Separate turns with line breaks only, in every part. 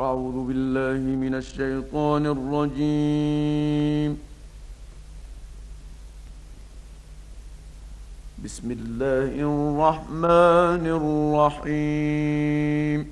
أعوذ بالله من الشيطان الرجيم. بسم الله الرحمن الرحيم.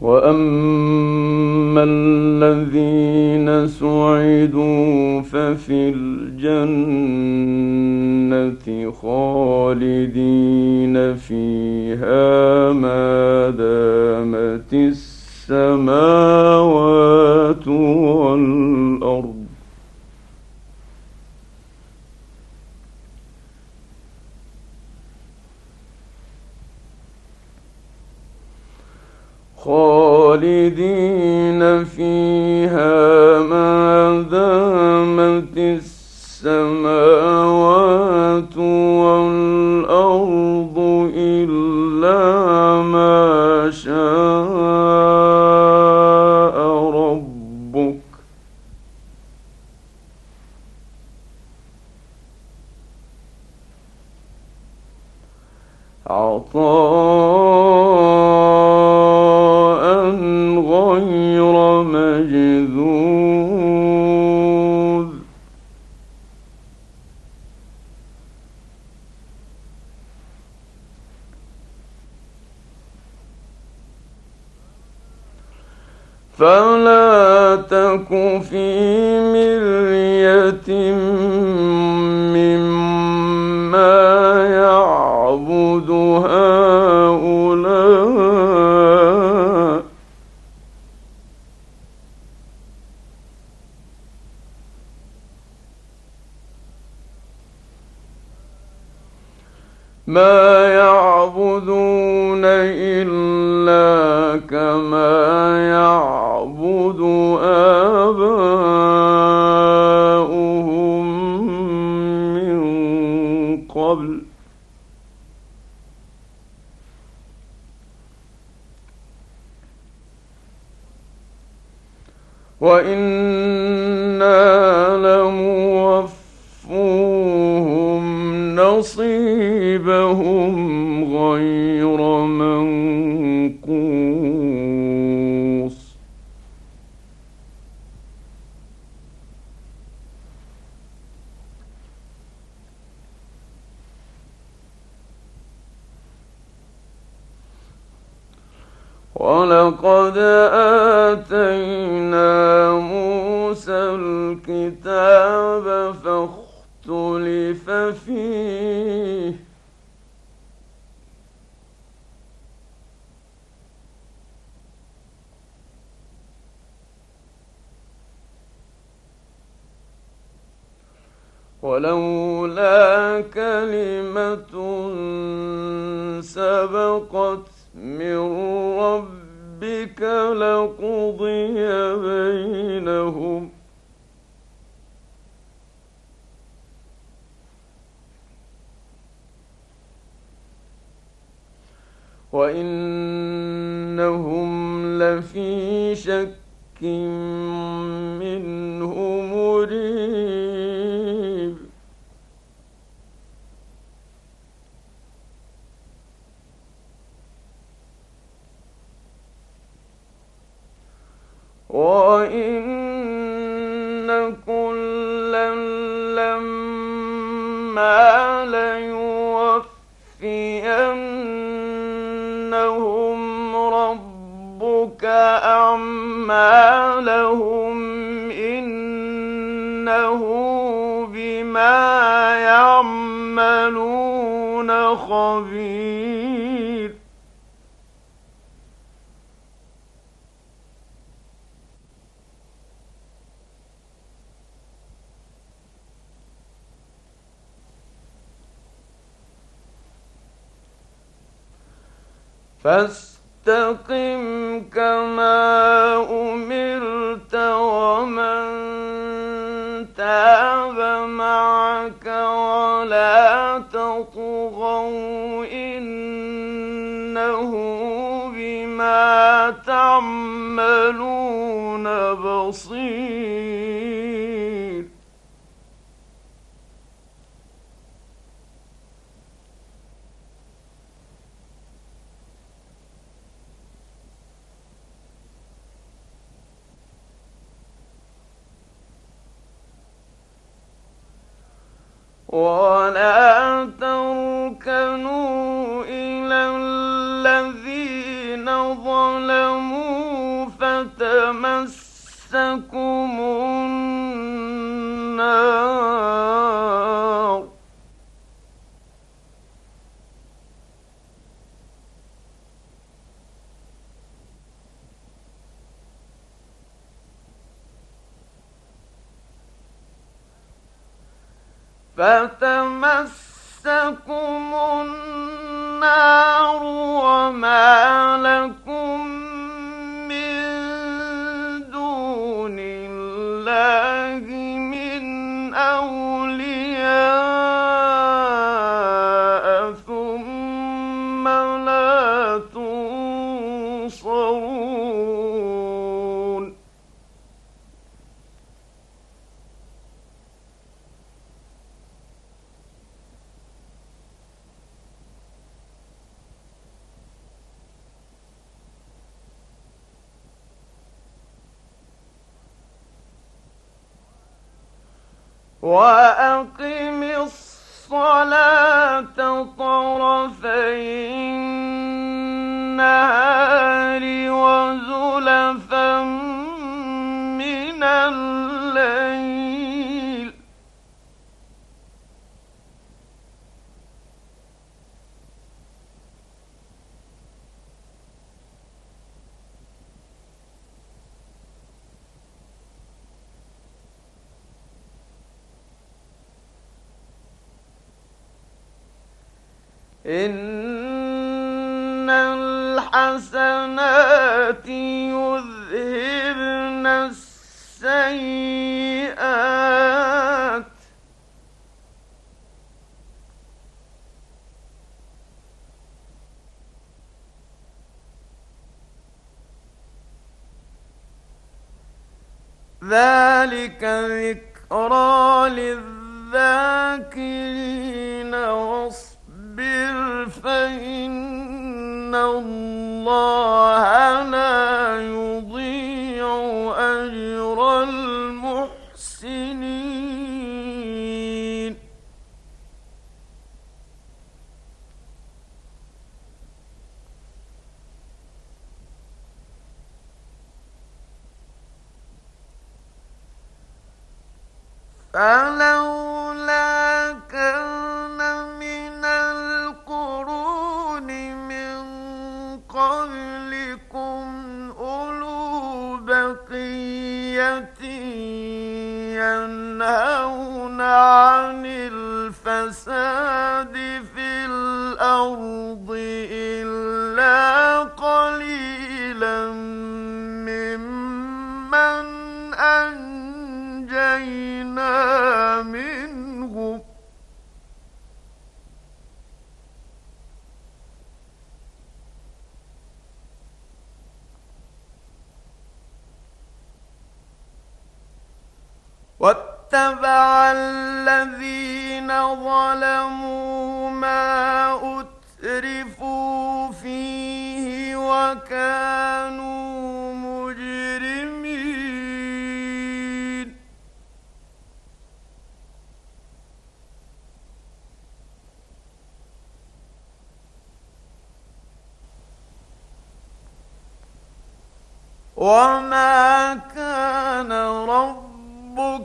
وأما الذين سعدوا ففي الجنة خالدين فيها ما دامت السماوات والأرض. خالدين فيها فلا تك في مرية مما يعبد هؤلاء. ما آباؤهم من قبل. وإنا لموفوهم نصيبهم غير منقوص ولقد آتينا موسى الكتاب فاختلف فيه. ولولا كلمة سبقت من ربك لقضي بينهم. وإنهم لفي شك وإن كلا لما ليوفينهم ربك أعمالهم إنه بما يعملون خبير. فاستقم كما أمرت ومن تاب معك ولا تطغوا إنه بما تعملون ولا تركنوا إلى الذين ظلموا فتمسكم النار فتمسكم النار وما لكم وأقم الصلاة طرفي النهار وزلفا من الليل إن الحسنات يذهبن السيئات. ذلك ذكرى للذاكرين واصبر الله لا يضيع أجر المحسنين. فلولا عن الفساد في الأرض إلا قليلا ممن أنجينا منهم واتبع الذين ظلموا ما أترفوا فيه وكانوا مجرمين. وما كان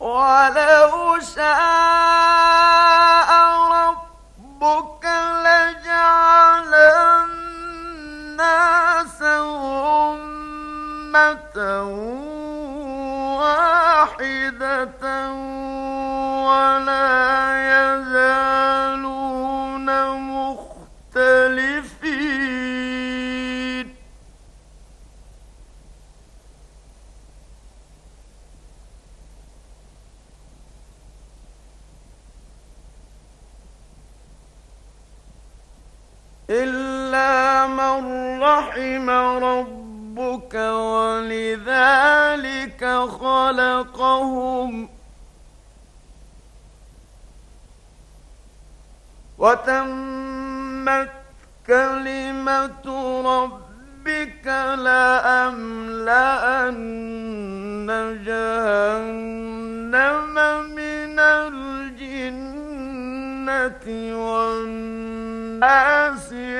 ولو شاء ربك لجعل الناس أمة إلا من رحم ربك ولذلك خلقهم وتمت كلمة ربك لأملأن جهنم من الجنة والناس أجمعين